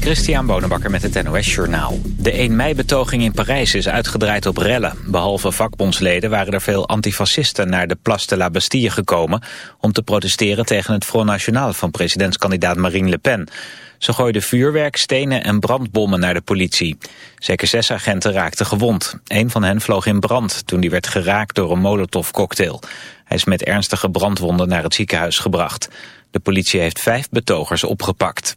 Christian Bonenbakker met het NOS Journaal. De 1 mei-betoging in Parijs is uitgedraaid op rellen. Behalve vakbondsleden waren er veel antifascisten naar de Place de la Bastille gekomen... om te protesteren tegen het Front National van presidentskandidaat Marine Le Pen. Ze gooiden vuurwerk, stenen en brandbommen naar de politie. Zeker zes agenten raakten gewond. Een van hen vloog in brand toen die werd geraakt door een molotovcocktail. Hij is met ernstige brandwonden naar het ziekenhuis gebracht. De politie heeft vijf betogers opgepakt.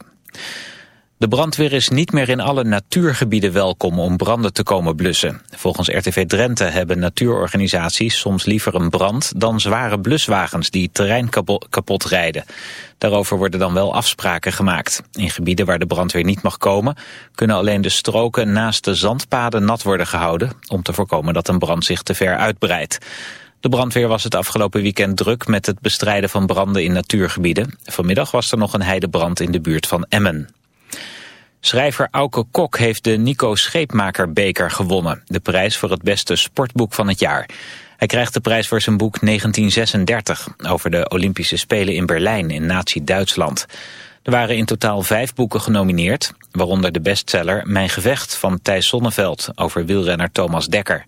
De brandweer is niet meer in alle natuurgebieden welkom om branden te komen blussen. Volgens RTV Drenthe hebben natuurorganisaties soms liever een brand dan zware bluswagens die terrein kapot rijden. Daarover worden dan wel afspraken gemaakt. In gebieden waar de brandweer niet mag komen kunnen alleen de stroken naast de zandpaden nat worden gehouden om te voorkomen dat een brand zich te ver uitbreidt. De brandweer was het afgelopen weekend druk met het bestrijden van branden in natuurgebieden. Vanmiddag was er nog een heidebrand in de buurt van Emmen. Schrijver Auke Kok heeft de Nico Scheepmaker beker gewonnen. De prijs voor het beste sportboek van het jaar. Hij krijgt de prijs voor zijn boek 1936 over de Olympische Spelen in Berlijn in nazi-Duitsland. Er waren in totaal vijf boeken genomineerd, waaronder de bestseller Mijn Gevecht van Thijs Sonneveld over wielrenner Thomas Dekker.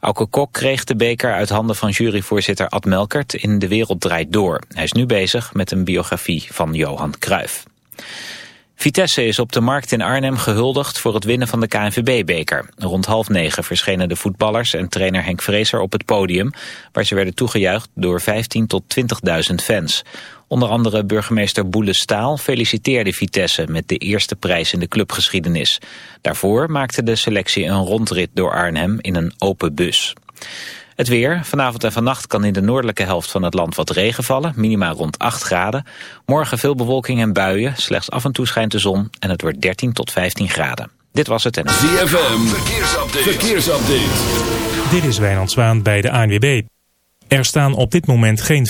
Auke Kok kreeg de beker uit handen van juryvoorzitter Ad Melkert in De Wereld Draait Door. Hij is nu bezig met een biografie van Johan Cruijff. Vitesse is op de markt in Arnhem gehuldigd voor het winnen van de KNVB-beker. Rond half negen verschenen de voetballers en trainer Henk Vrezer op het podium... waar ze werden toegejuicht door 15 tot 20.000 fans. Onder andere burgemeester Boele Staal feliciteerde Vitesse... met de eerste prijs in de clubgeschiedenis. Daarvoor maakte de selectie een rondrit door Arnhem in een open bus. Het weer. Vanavond en vannacht kan in de noordelijke helft van het land wat regen vallen. Minima rond 8 graden. Morgen veel bewolking en buien. Slechts af en toe schijnt de zon. En het wordt 13 tot 15 graden. Dit was het en... ZFM. Verkeersupdate. Verkeersupdate. Dit is Wijnand Zwaan bij de ANWB. Er staan op dit moment geen...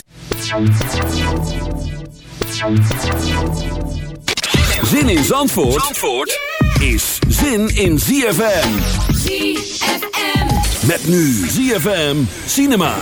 Zin in Zandvoort, Zandvoort? is zin in ZFM. ZFM. Met nu ZFM Cinema.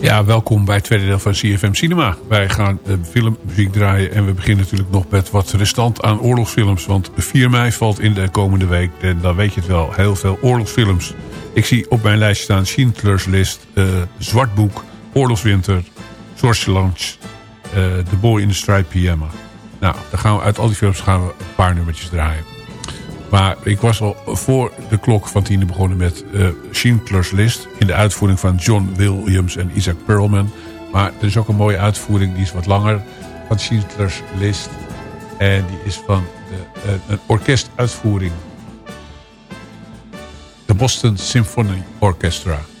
Ja, welkom bij het tweede deel van CFM Cinema. Wij gaan uh, filmmuziek draaien en we beginnen natuurlijk nog met wat restant aan oorlogsfilms. Want 4 mei valt in de komende week, en dan weet je het wel, heel veel oorlogsfilms. Ik zie op mijn lijst staan Schindler's List, uh, Zwartboek, Oorlogswinter, Lunch, uh, The Boy in the Striped Pyjama. Nou, dan gaan we uit al die films gaan we een paar nummertjes draaien. Maar ik was al voor de klok van tien begonnen met uh, Schindler's List. In de uitvoering van John Williams en Isaac Perlman. Maar er is ook een mooie uitvoering, die is wat langer. Van Schindler's List. En die is van de, uh, een orkestuitvoering de Boston Symphony Orchestra.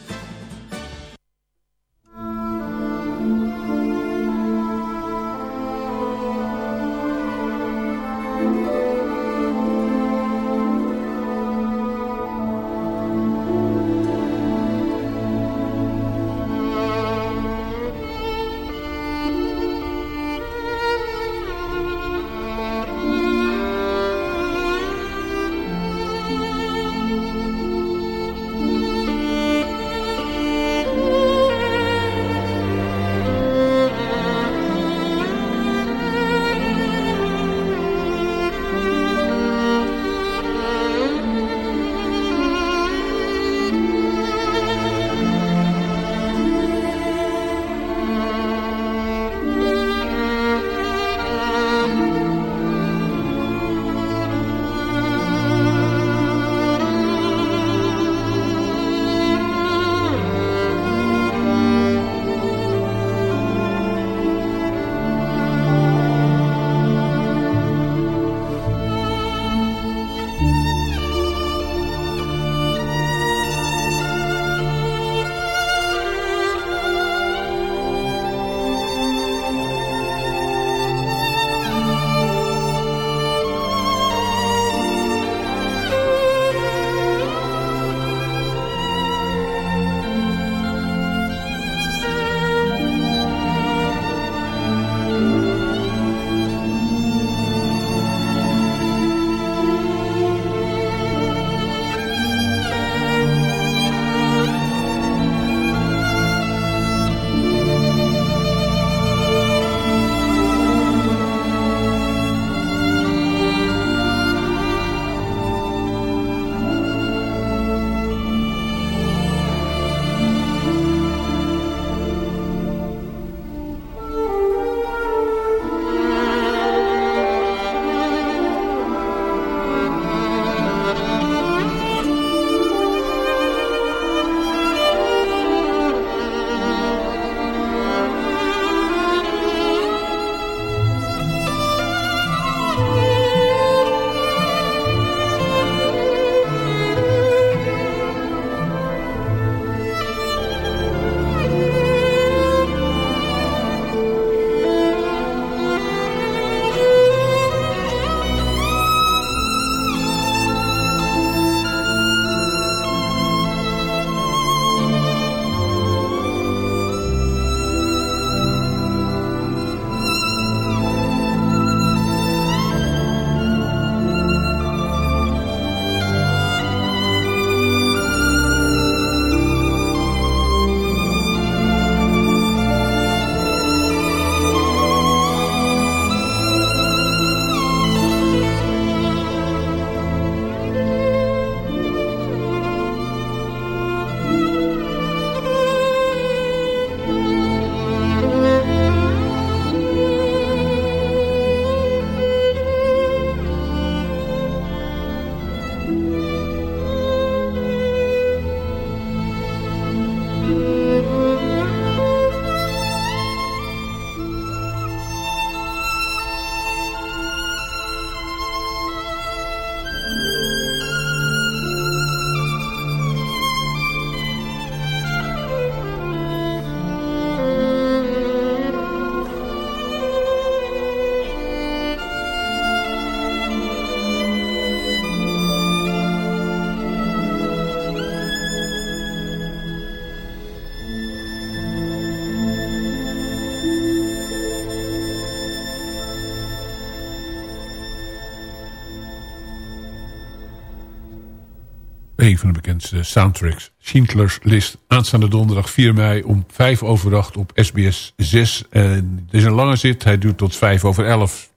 Een van de bekendste soundtracks. Schindler's List. Aanstaande donderdag 4 mei om 5 over 8 op SBS 6. En het is een lange zit. Hij duurt tot 5 over 11.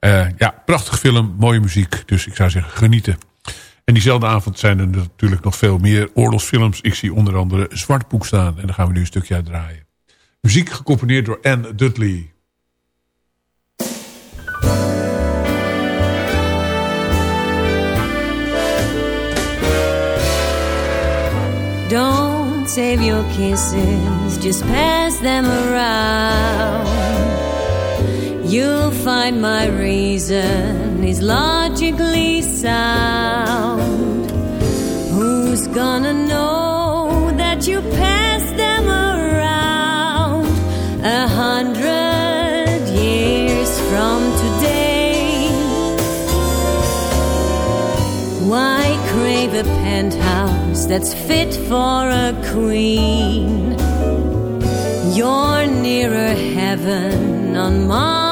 Uh, ja, prachtig film, mooie muziek. Dus ik zou zeggen, genieten. En diezelfde avond zijn er natuurlijk nog veel meer oorlogsfilms. Ik zie onder andere Zwartboek staan. En daar gaan we nu een stukje uit draaien. Muziek gecomponeerd door Anne Dudley. Save your kisses, just pass them around. You'll find my reason is logically sound. Who's gonna know that you pass them around a hundred years from today? Why crave a penthouse? That's fit for a queen. You're nearer heaven on Mama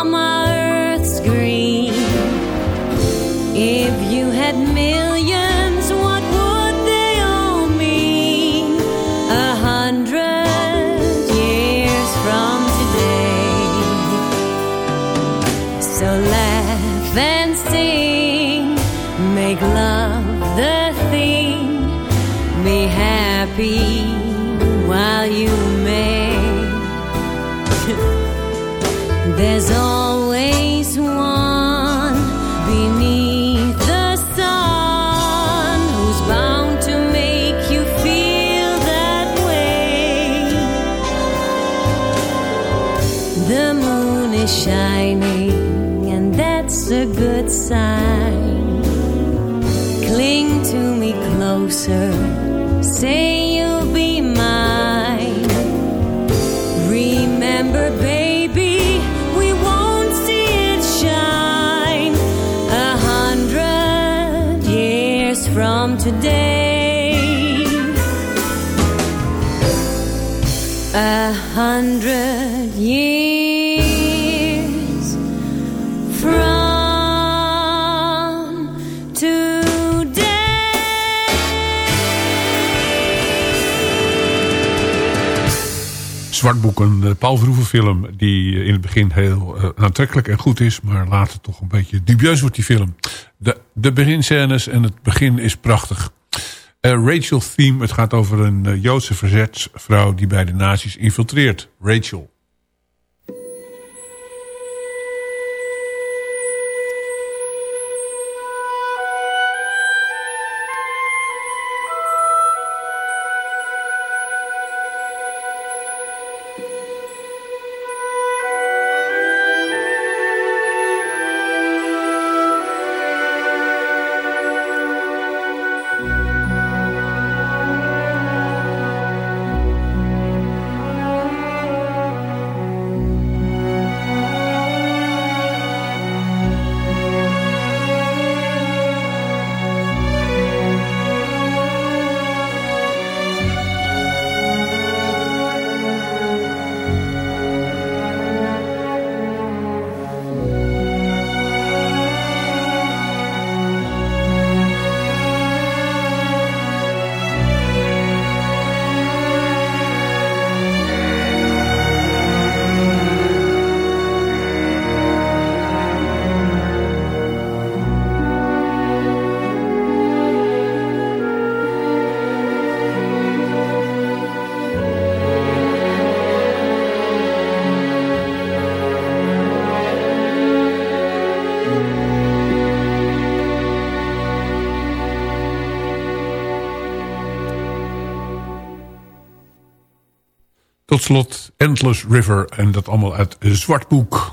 shining, and that's a good sign. Cling to me closer say you'll be today. A hundred Zwartboek, een uh, Paul Verhoeven film... die in het begin heel uh, aantrekkelijk en goed is... maar later toch een beetje dubieus wordt die film. De, de beginscènes en het begin is prachtig. Rachel Theme, het gaat over een Joodse verzetsvrouw... die bij de nazi's infiltreert. Rachel. Tot slot Endless River en dat allemaal uit Zwartboek.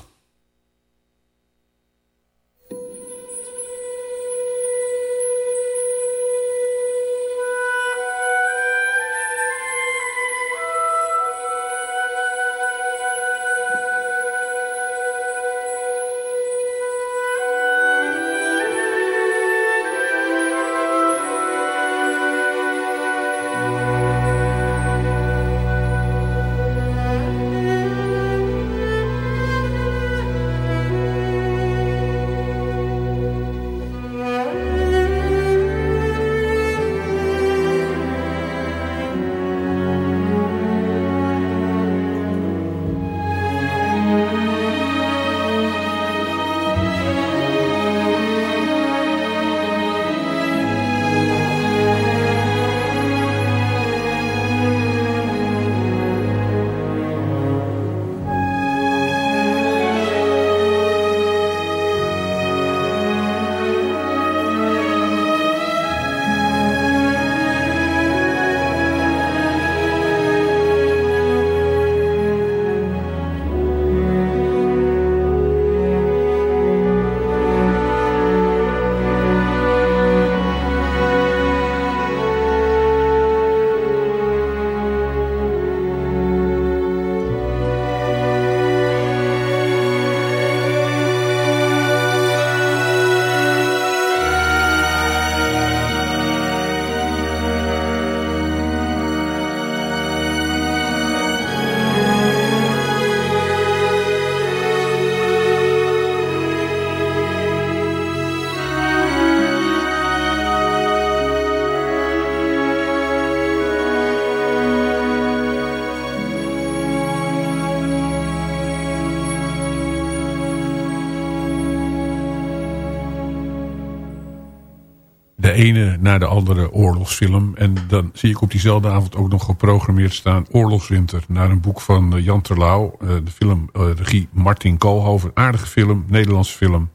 Naar de andere oorlogsfilm. En dan zie ik op diezelfde avond ook nog geprogrammeerd staan... Oorlogswinter, naar een boek van eh, Jan Terlouw. Uh, de film uh, regie Martin Koolhoven. Aardige film, Nederlandse film.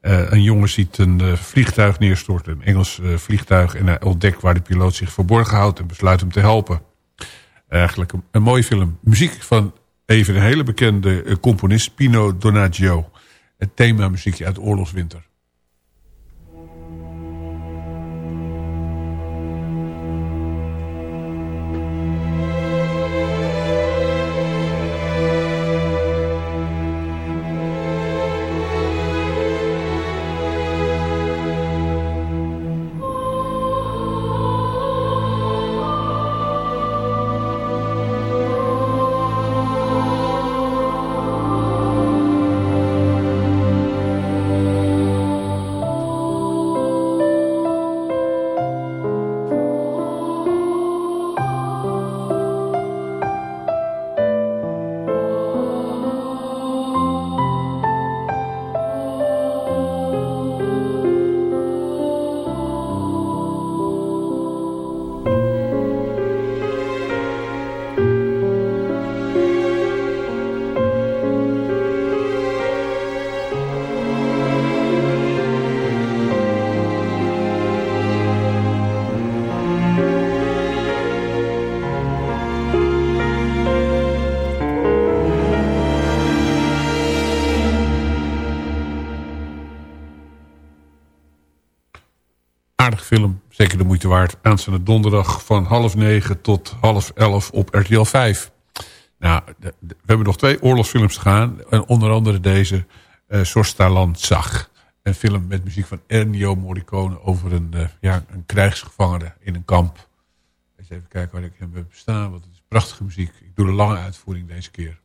een jongen ziet een vliegtuig neerstorten, een Engels vliegtuig... en hij ontdekt waar de piloot zich verborgen houdt... en besluit hem te helpen. Eigenlijk een, een mooie film. Muziek van even een hele bekende componist, Pino Donaggio. Het thema muziekje uit Oorlogswinter. Film. Zeker de moeite waard. Aanstaande donderdag van half negen tot half elf op RTL 5. Nou, we hebben nog twee oorlogsfilms te gaan. En onder andere deze uh, Sorstaland zag. Een film met muziek van Ennio Morricone over een, uh, ja, een krijgsgevangene in een kamp. Eens even kijken waar ik hem heb staan. Want het is prachtige muziek. Ik doe een lange uitvoering deze keer.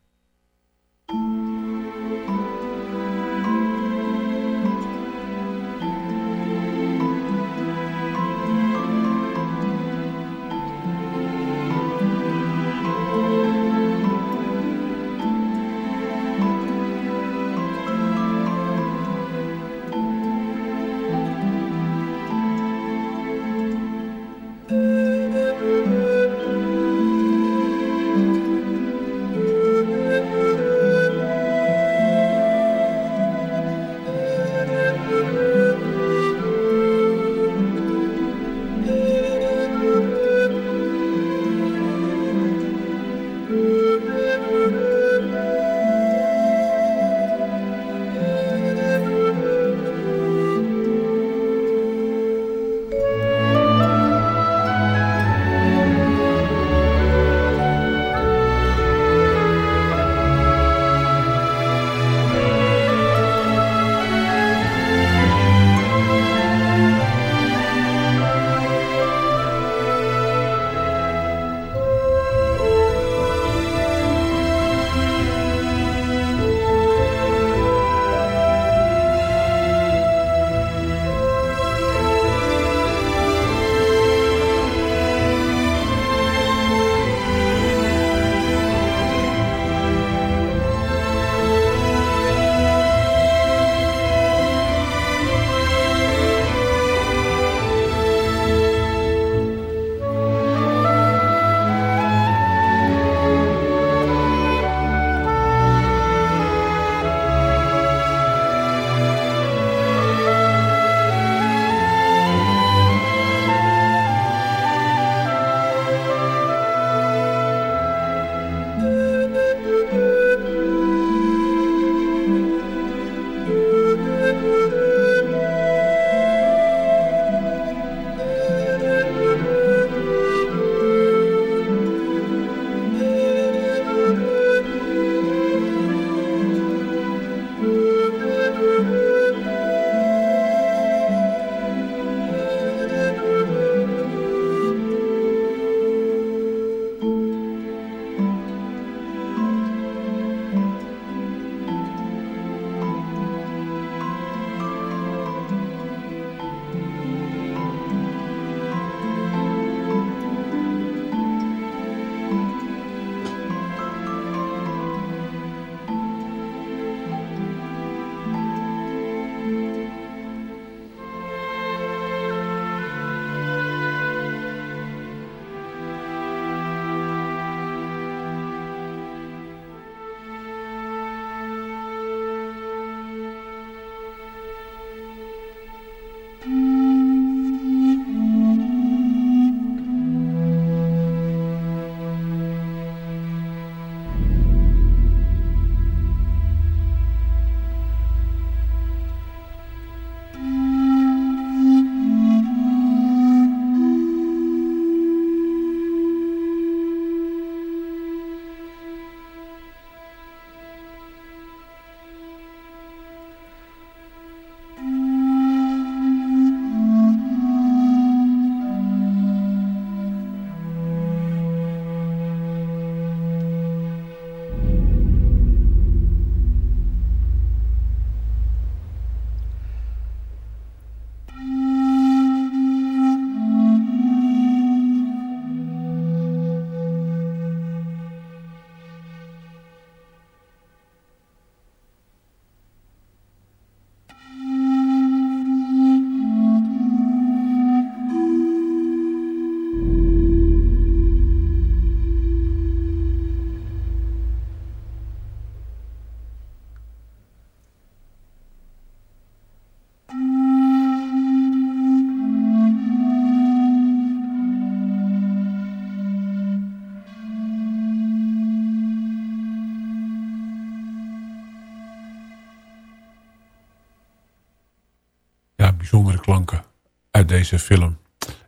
Bijzondere klanken uit deze film.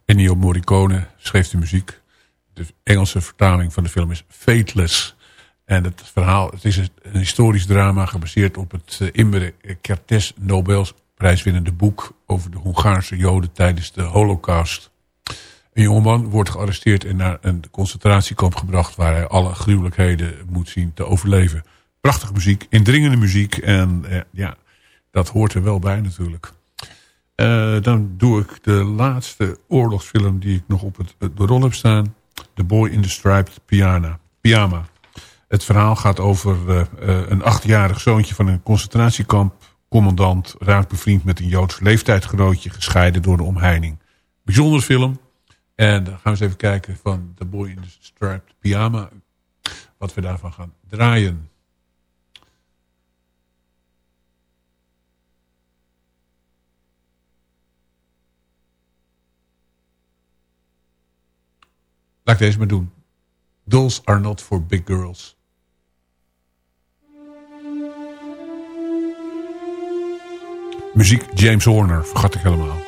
Ennio Morricone schreef de muziek. De Engelse vertaling van de film is Fateless. En het verhaal, het is een historisch drama gebaseerd op het uh, Imre Kertész Nobels prijswinnende boek over de Hongaarse Joden tijdens de Holocaust. Een jongeman wordt gearresteerd en naar een concentratiekamp gebracht waar hij alle gruwelijkheden moet zien te overleven. Prachtige muziek, indringende muziek en eh, ja, dat hoort er wel bij natuurlijk. Uh, dan doe ik de laatste oorlogsfilm die ik nog op het, rol heb staan. The Boy in the Striped Piana, Pyjama. Het verhaal gaat over uh, uh, een achtjarig zoontje van een concentratiekamp. Commandant raakt bevriend met een Joods leeftijdgenootje. Gescheiden door de omheining. Bijzonder film. En dan gaan we eens even kijken van The Boy in the Striped Pyjama. Wat we daarvan gaan draaien. Laat ik deze maar doen. Dolls are not for big girls. Muziek James Horner, vergat ik helemaal.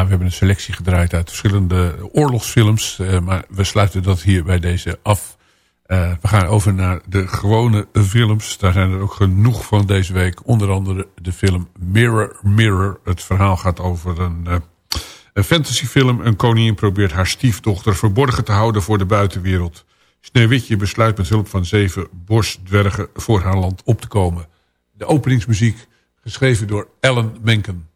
Nou, we hebben een selectie gedraaid uit verschillende oorlogsfilms. Eh, maar we sluiten dat hier bij deze af. Eh, we gaan over naar de gewone films. Daar zijn er ook genoeg van deze week. Onder andere de film Mirror Mirror. Het verhaal gaat over een, eh, fantasyfilm. Een koningin probeert haar stiefdochter verborgen te houden voor de buitenwereld. Sneeuwwitje besluit met hulp van zeven borstdwergen voor haar land op te komen. De openingsmuziek geschreven door Ellen Menken.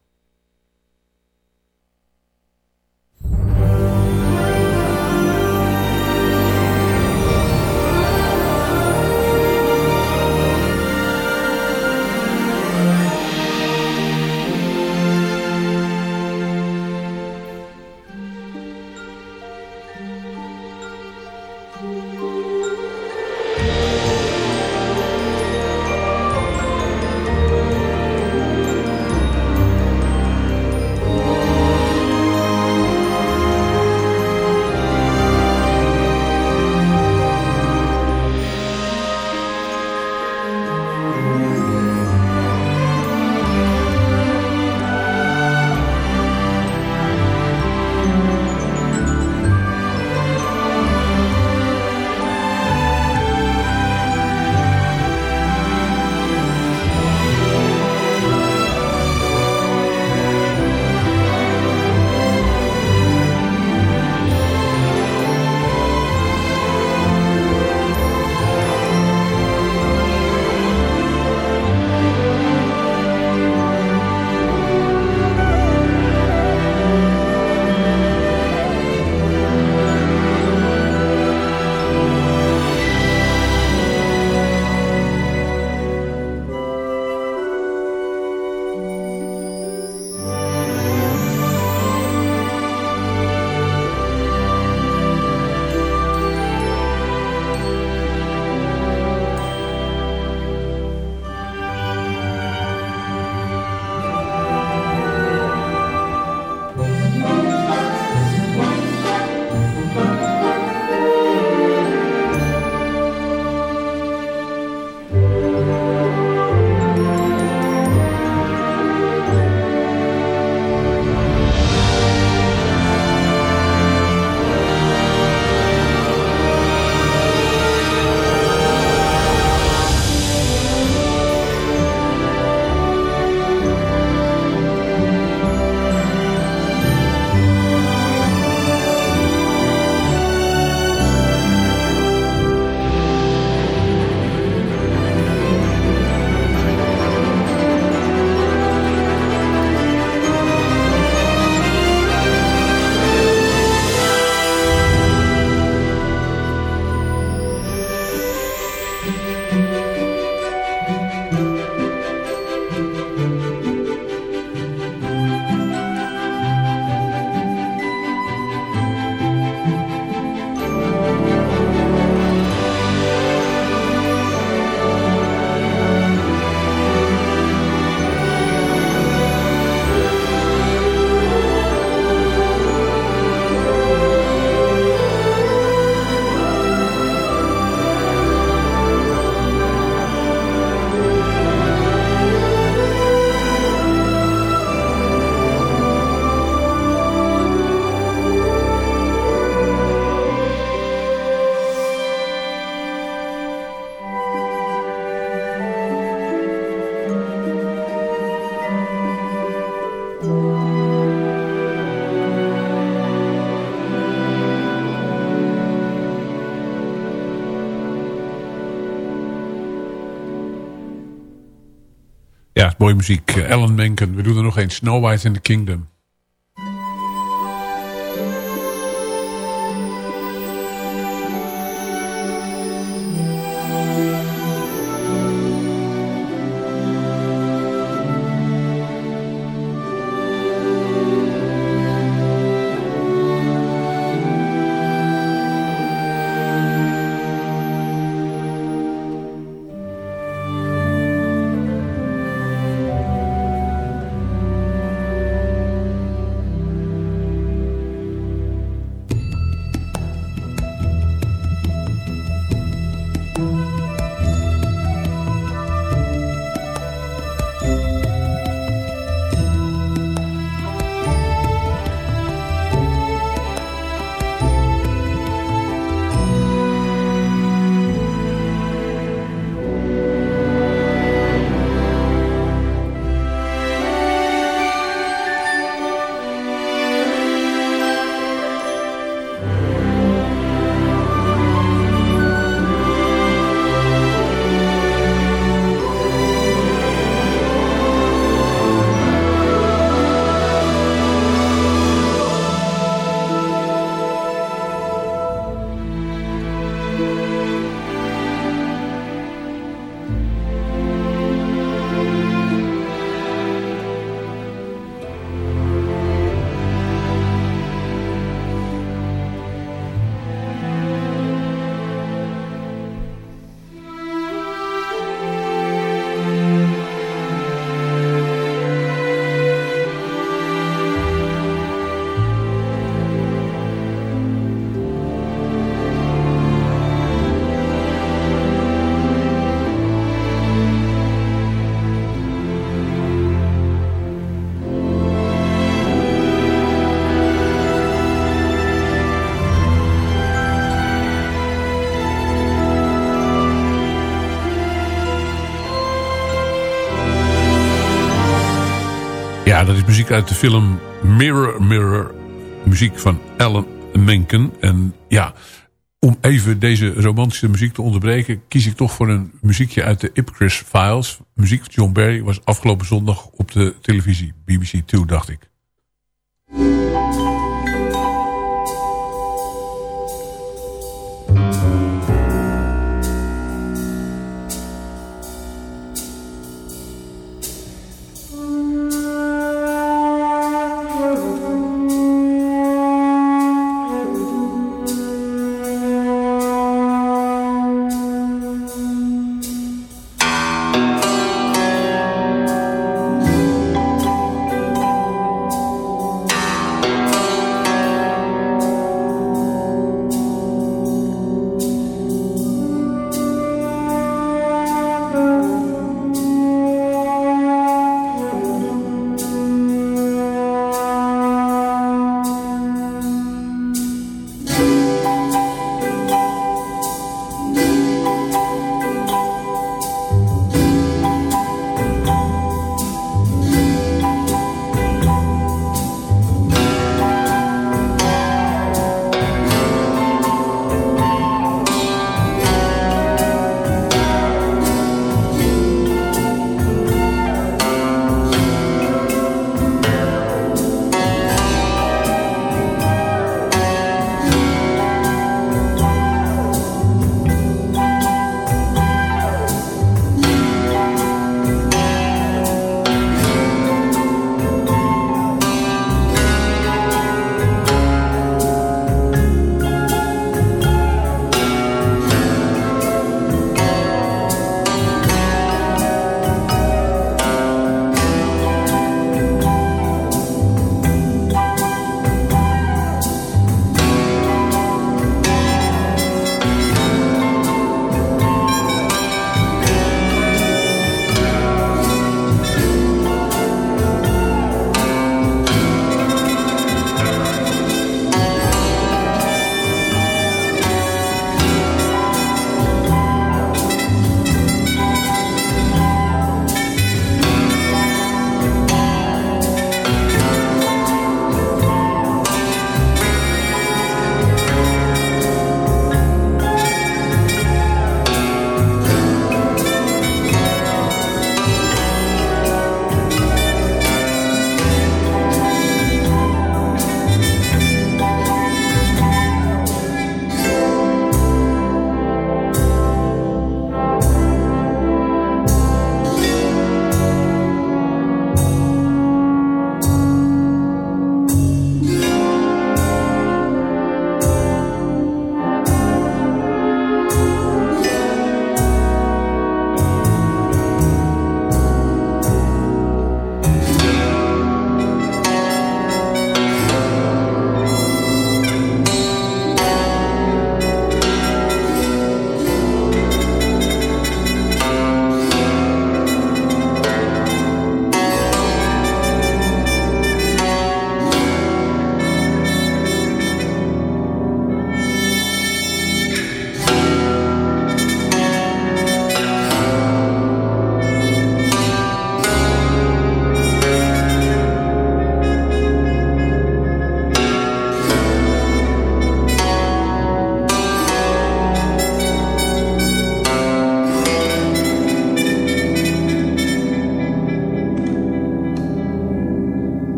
Mooie muziek. Eh, Ellen Menken. We doen er nog eens Snow White in the Kingdom. Ja, dat is muziek uit de film Mirror Mirror. Muziek van Alan Menken. En ja, om even deze romantische muziek te onderbreken... kies ik toch voor een muziekje uit de Ipcris Files. Muziek van John Barry was afgelopen zondag op de televisie. BBC 2, dacht ik.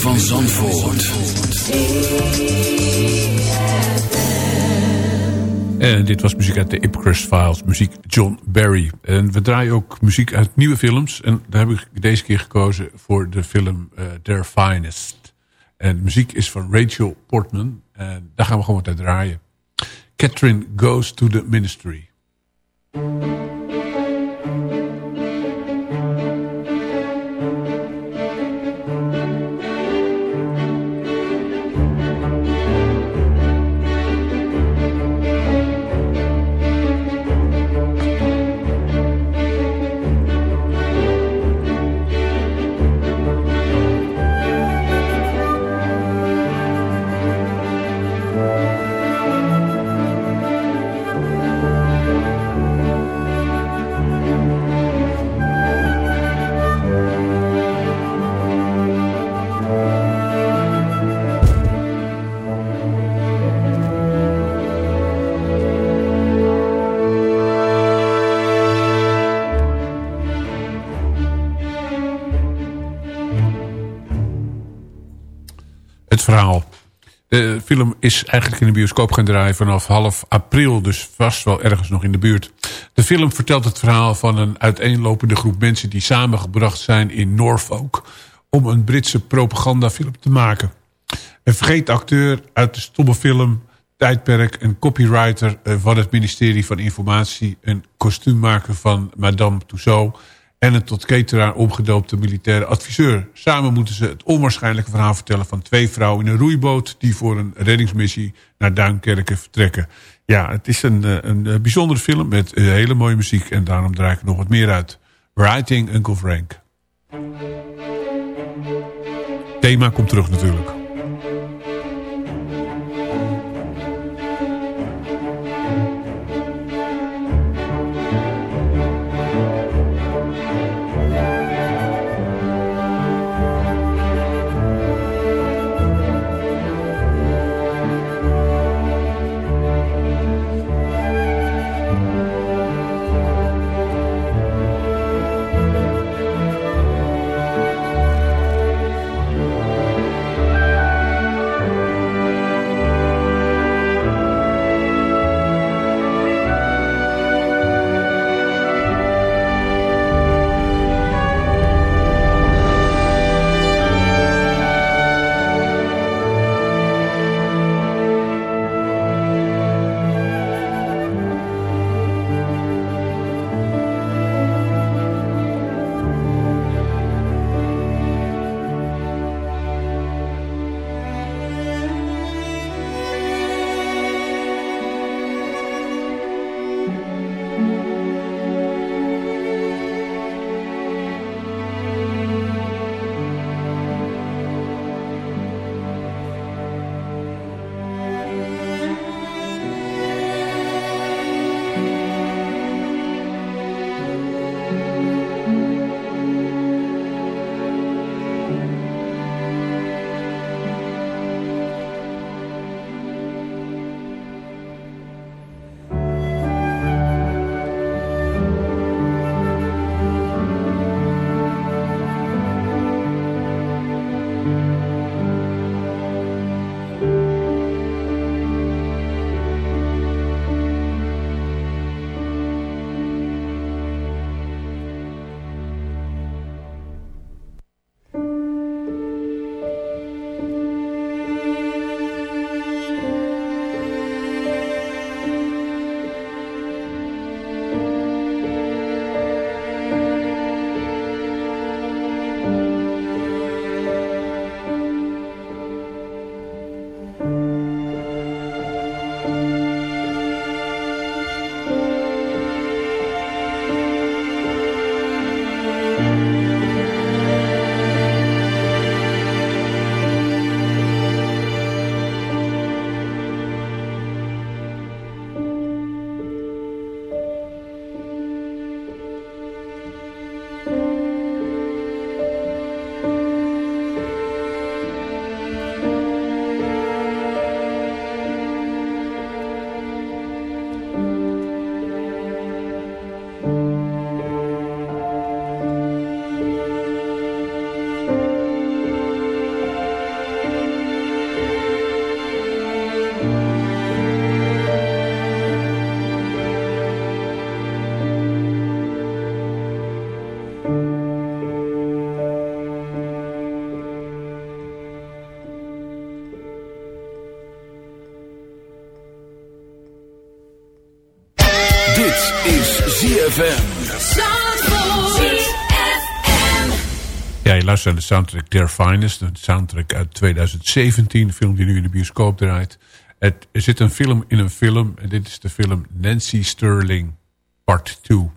Van Zandvoort. En dit was muziek uit de Ipcrest Files, muziek John Barry. En we draaien ook muziek uit nieuwe films. En daar heb ik deze keer gekozen voor de film uh, Their Finest. En muziek is van Rachel Portman. En daar gaan we gewoon wat uit draaien. Catherine Goes to the Ministry. Verhaal. De film is eigenlijk in de bioscoop gaan draaien vanaf half april. Dus vast wel ergens nog in de buurt. De film vertelt het verhaal van een uiteenlopende groep mensen... die samengebracht zijn in Norfolk... om een Britse propagandafilm te maken. Een vergeet acteur uit de stomme film tijdperk... een copywriter eh, van het ministerie van Informatie... een kostuummaker van Madame Tussauds en een tot cateraar omgedoopte militaire adviseur. Samen moeten ze het onwaarschijnlijke verhaal vertellen van twee vrouwen in een roeiboot... die voor een reddingsmissie naar Duinkerken vertrekken. Ja, het is een, eh, een, een bijzondere film met eh, hele mooie muziek... en daarom draai ik nog wat meer uit. Writing Uncle Frank. Thema komt terug natuurlijk. Ja, je luistert naar de soundtrack Their Finest. Een soundtrack uit 2017. Een film die nu in de bioscoop draait. Het, er zit een film in een film. En dit is de film Nancy Sterling Part 2.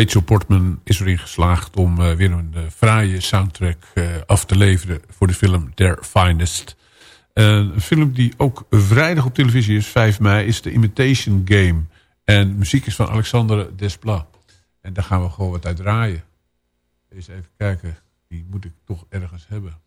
Rachel Portman is erin geslaagd om eh, weer een uh, fraaie soundtrack uh, af te leveren voor de film Their Finest. een film die ook vrijdag op televisie is, 5 mei, is The Imitation Game. En muziek is van Alexandre Desplat. En daar gaan we gewoon wat uit draaien. Eens even kijken, die moet ik toch ergens hebben.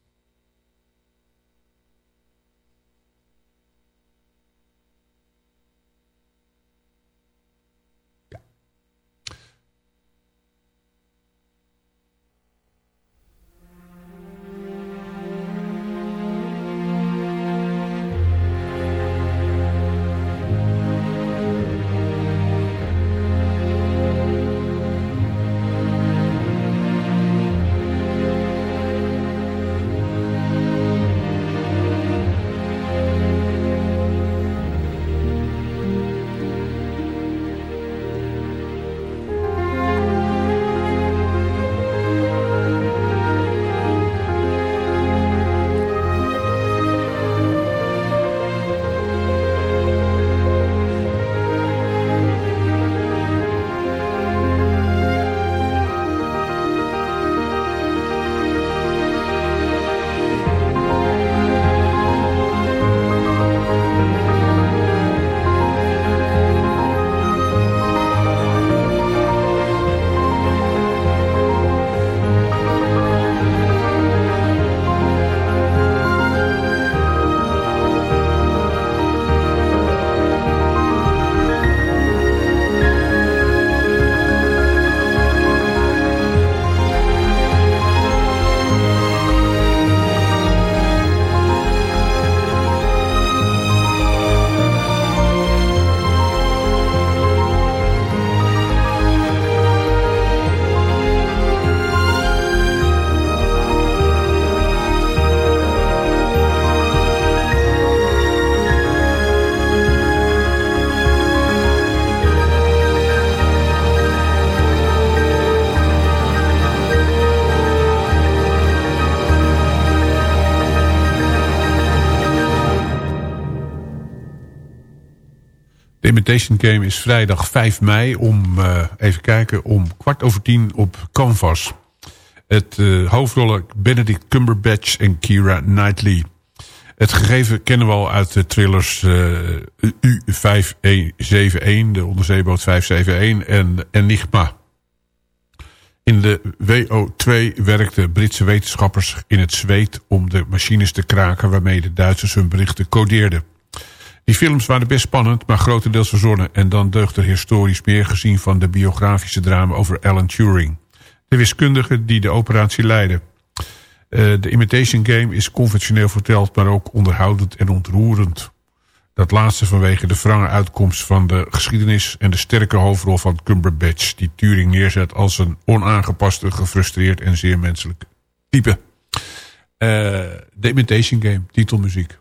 Imitation Game is vrijdag 5 mei om, uh, even kijken, om kwart over tien op Canvas. Het uh, hoofdrollen Benedict Cumberbatch en Kira Knightley. Het gegeven kennen we al uit de thrillers uh, U571, de onderzeeboot 571 en Enigma. In de WO2 werkten Britse wetenschappers in het zweet om de machines te kraken waarmee de Duitsers hun berichten codeerden. Die films waren best spannend, maar grotendeels verzonnen. En dan deugt er historisch meer gezien van de biografische drama over Alan Turing. De wiskundige die de operatie leidde. Uh, de Imitation Game is conventioneel verteld, maar ook onderhoudend en ontroerend. Dat laatste vanwege de wrange uitkomst van de geschiedenis... en de sterke hoofdrol van Cumberbatch... die Turing neerzet als een onaangepaste, gefrustreerd en zeer menselijk type. Uh, The Imitation Game, titelmuziek.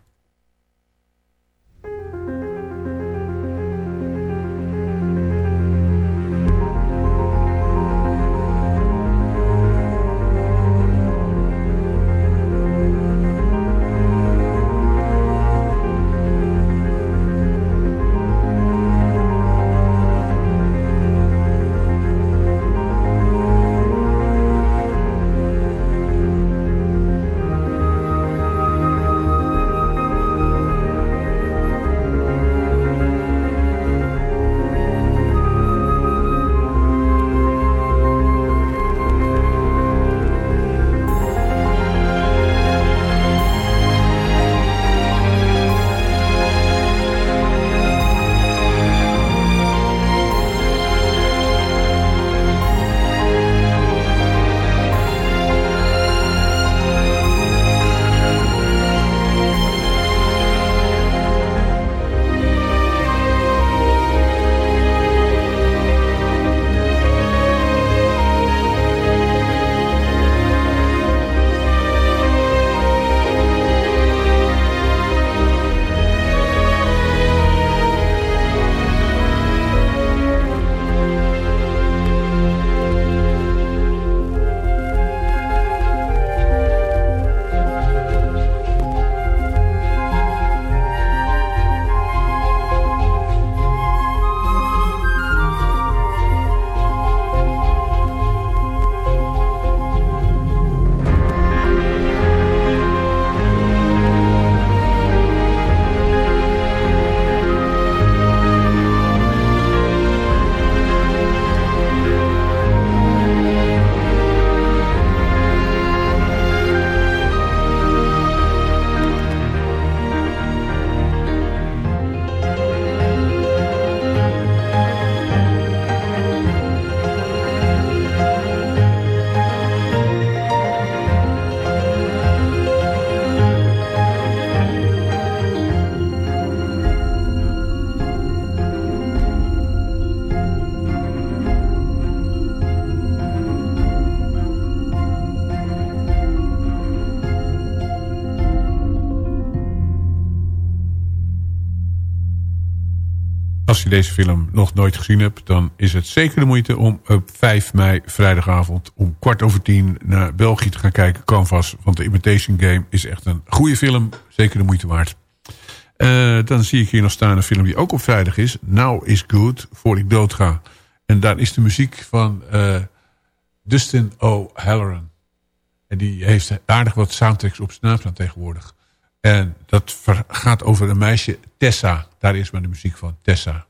Als je deze film nog nooit gezien hebt... dan is het zeker de moeite om op 5 mei vrijdagavond... om kwart over tien naar België te gaan kijken, Canvas. Want The Imitation Game is echt een goede film. Zeker de moeite waard. Uh, dan zie ik hier nog staan een film die ook op vrijdag is. Now is Good, voor ik doodga. En daar is de muziek van uh, Dustin O'Halloran. En die heeft aardig wat soundtracks op zijn naam tegenwoordig. En dat gaat over een meisje, Tessa. Daar is maar de muziek van, Tessa.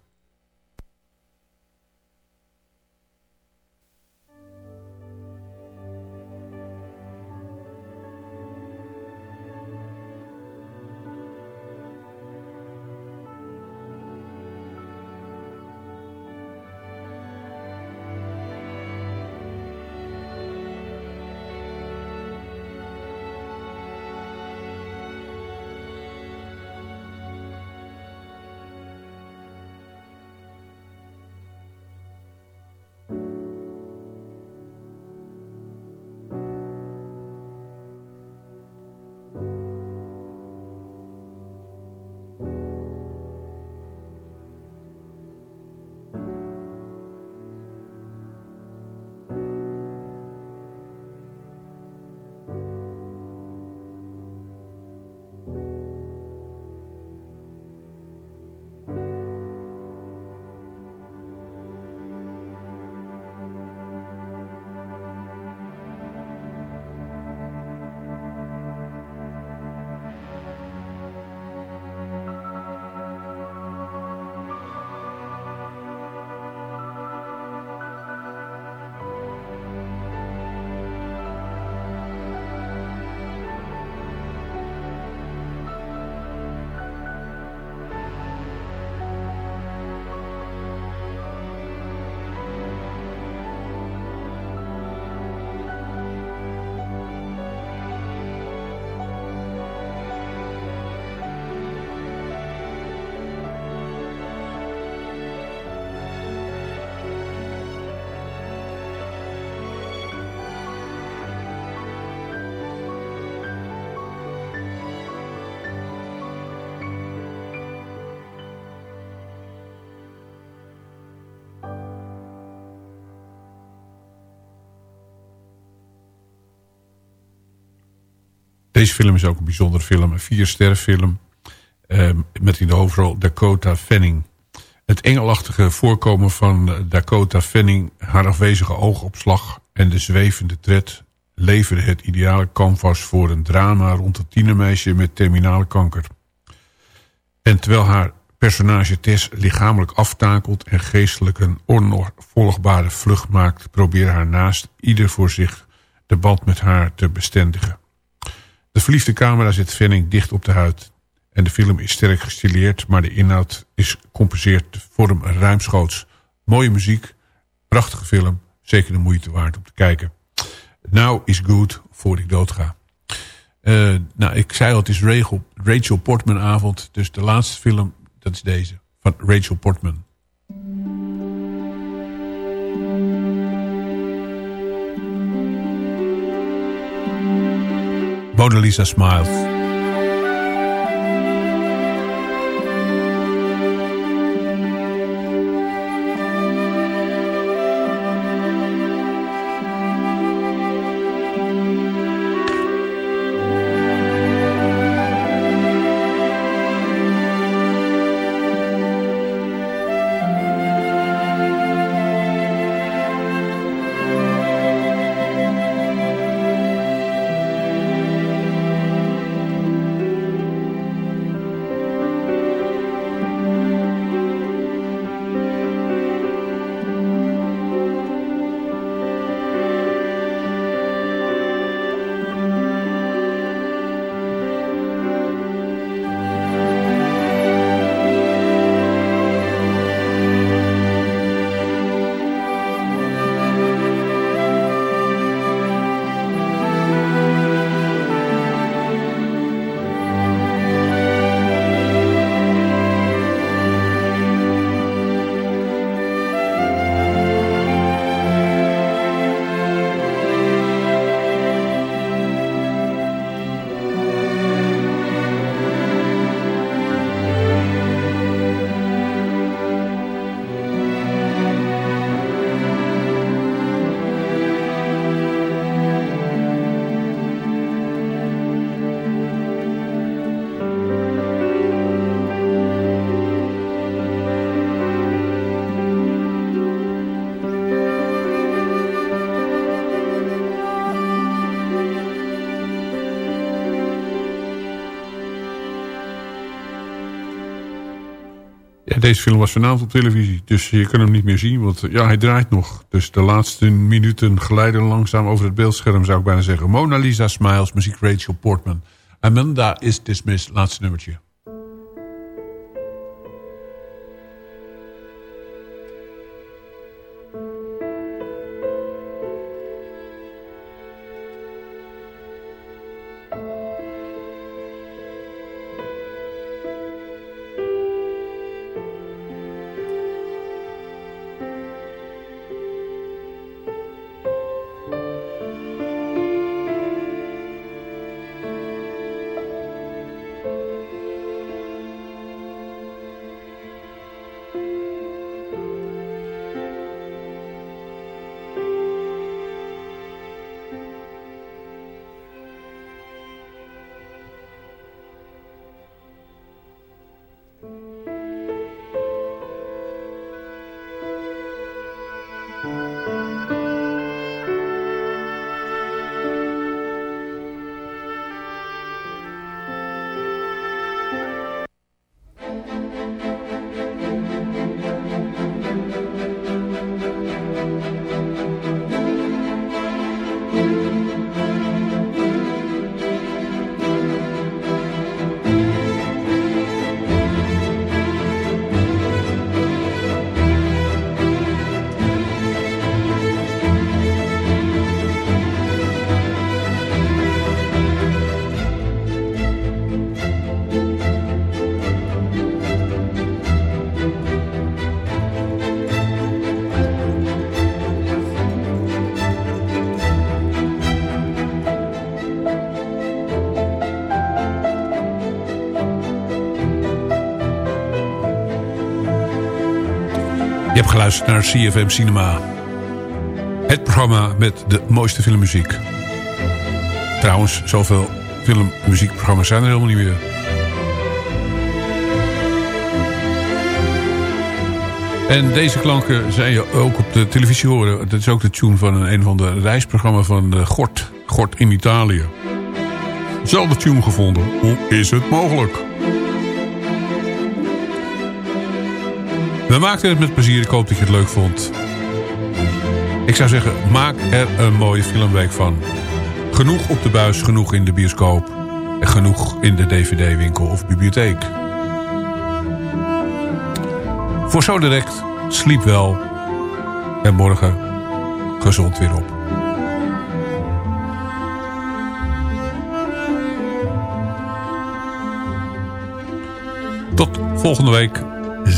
Deze film is ook een bijzondere film. Een vier film. Eh, met in de hoofdrol Dakota Fanning. Het engelachtige voorkomen van Dakota Fanning... haar afwezige oogopslag en de zwevende tred... leverde het ideale canvas voor een drama... rond een tienermeisje met terminale kanker. En terwijl haar personage Tess lichamelijk aftakelt... en geestelijk een onvolgbare vlucht maakt... probeert haar naast ieder voor zich de band met haar te bestendigen. De verliefde camera zit Venning dicht op de huid. En de film is sterk gestileerd, maar de inhoud is compenseerd de vorm ruimschoots. Mooie muziek, prachtige film, zeker de moeite waard om te kijken. Now is good, voor ik doodga. Uh, nou, ik zei al, het is Rachel, Rachel Portman avond. Dus de laatste film, dat is deze, van Rachel Portman. Mona Lisa Smiles. Deze film was vanavond op televisie, dus je kan hem niet meer zien. Want ja, hij draait nog. Dus de laatste minuten glijden langzaam over het beeldscherm, zou ik bijna zeggen. Mona Lisa Smiles, muziek Rachel Portman. Amanda is dismissed, laatste nummertje. Geluisterd naar CFM Cinema. Het programma met de mooiste filmmuziek. Trouwens, zoveel filmmuziekprogramma's zijn er helemaal niet meer. En deze klanken zijn je ook op de televisie horen. Dat is ook de tune van een, een van de reisprogramma van uh, Gort. Gort in Italië. Zelfde tune gevonden. Hoe is het mogelijk? We maakten het met plezier. Ik hoop dat je het leuk vond. Ik zou zeggen, maak er een mooie filmweek van. Genoeg op de buis, genoeg in de bioscoop. En genoeg in de dvd-winkel of bibliotheek. Voor zo direct, sliep wel. En morgen gezond weer op. Tot volgende week.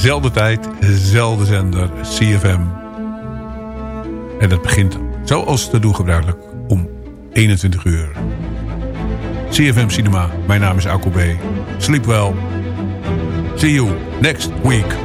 Zelfde tijd, zelfde zender, CFM. En dat begint zoals te doen gebruikelijk om 21 uur. CFM Cinema, mijn naam is Akko B. Sleep well. See you next week.